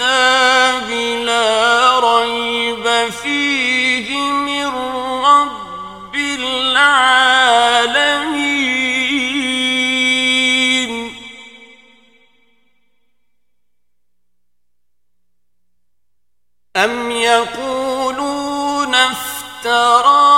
الكتاب لا ريب فيه من رب العالمين أم يقولون افتراه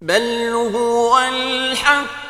بل هو الحق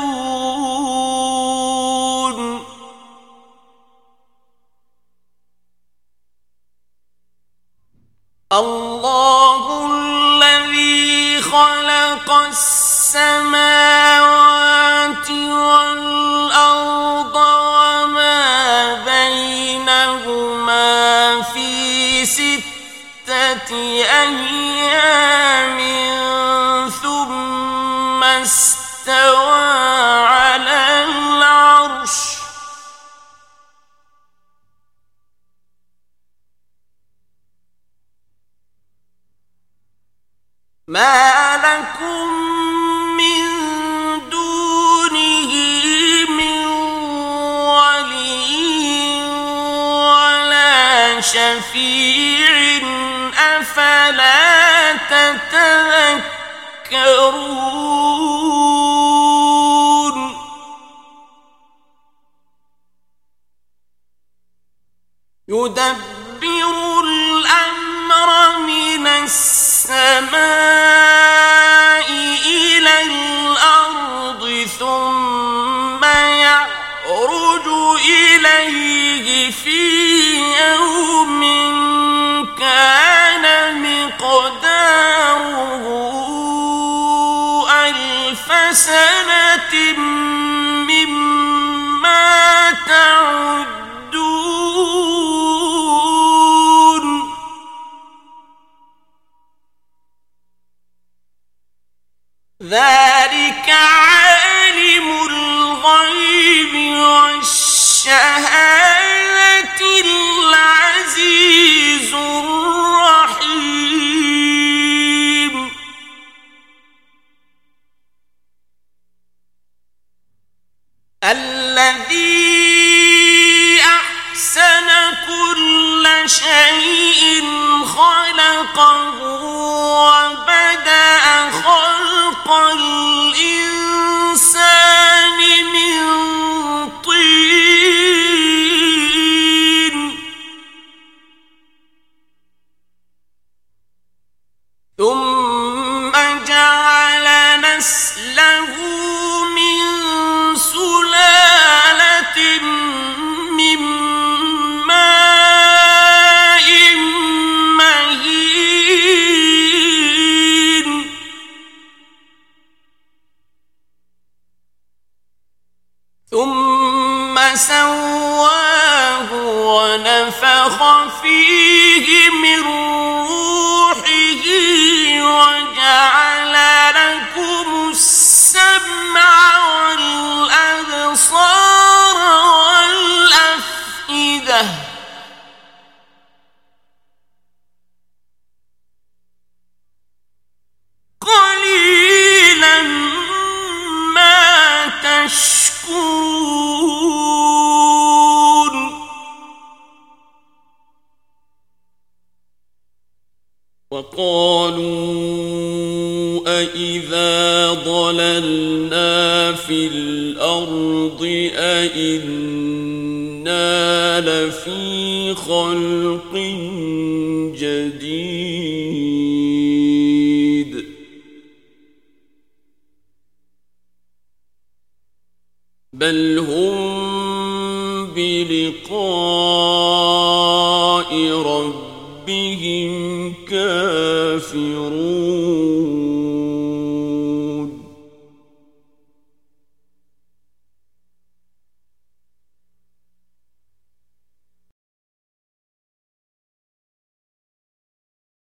خلق السماوات والأرض وما بينهما في ستة أيام ثم استوى ما لكم من دونه من ولي ولا شفيع أفلا تتذكرون؟ يدبر إليه في يوم كان مقداره ألف سنة الذي أحسن كل شيء خلقه وبدأ خلق الإنسان من طين. ثم جعل ثم سواه ونفخ فيه من روحه تشكرون وقالوا أإذا ضللنا في الأرض أإنا لفي خلق جديد بل هم بلقاء ربهم كافرون